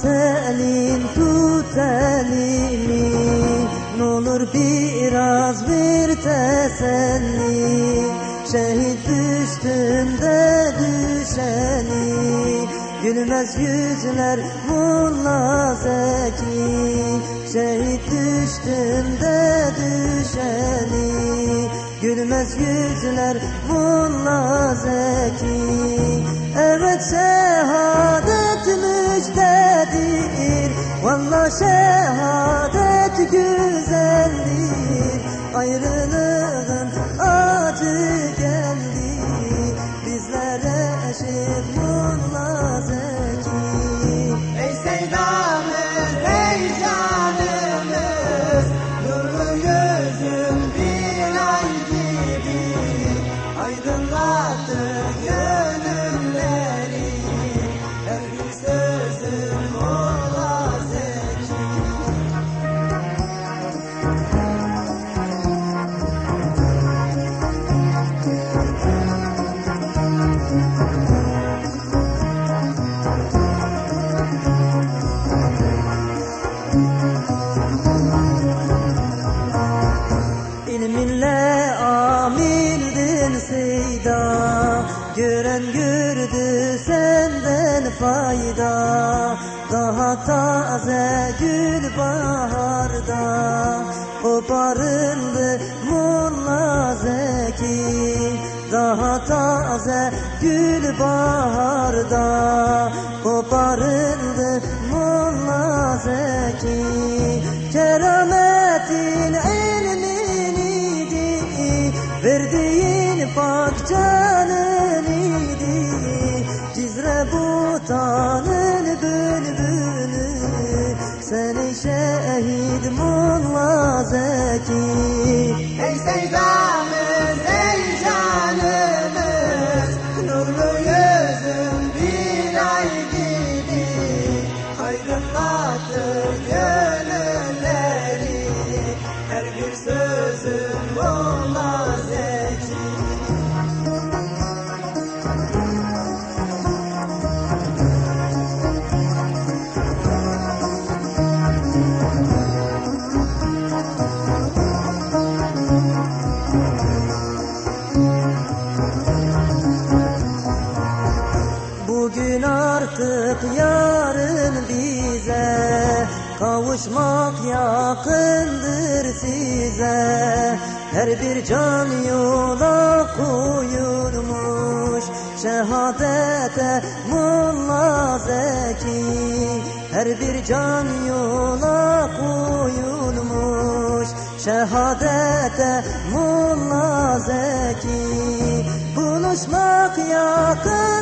Tut tut elini Ne olur biraz bir teselli. Şehit üstünde düşeni. Gülmez yüzler Mulla Zeki. Şehit üstünde düşeni. Gülmez yüzler Mulla Zeki. Evet şehadet ayrı İlminle amildin seyda. Gören gördü senden fayda. Daha taze gül baharda. Koparıldı Molla Zeki. Daha taze gül baharda. Koparıldı Verdiğin pak canın idi. Cizre butanın bülbülü. Seni şehit Molla Zeki. Ey sevdamız, ey canımız. Nurlu yüzün bir ay gibi. Aydınlattı gönülleri Kavuşmak yakındır size. Her bir can yola koyulmuş. Şehadete Molla Zeki. Her bir can yola koyulmuş. Şehadete Molla Zeki. Buluşmak yakındır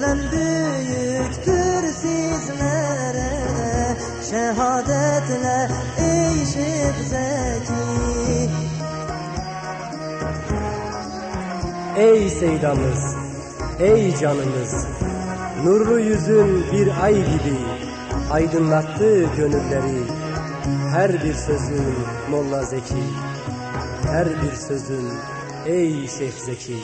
Özlem büyüktür sizlere Şehadetle Şık Zeki Ey seydamız, ey canımız, nurlu yüzün bir ay gibi aydınlattı gönülleri. Her bir sözün Molla Zeki, her bir sözün ey Şeyh Zeki.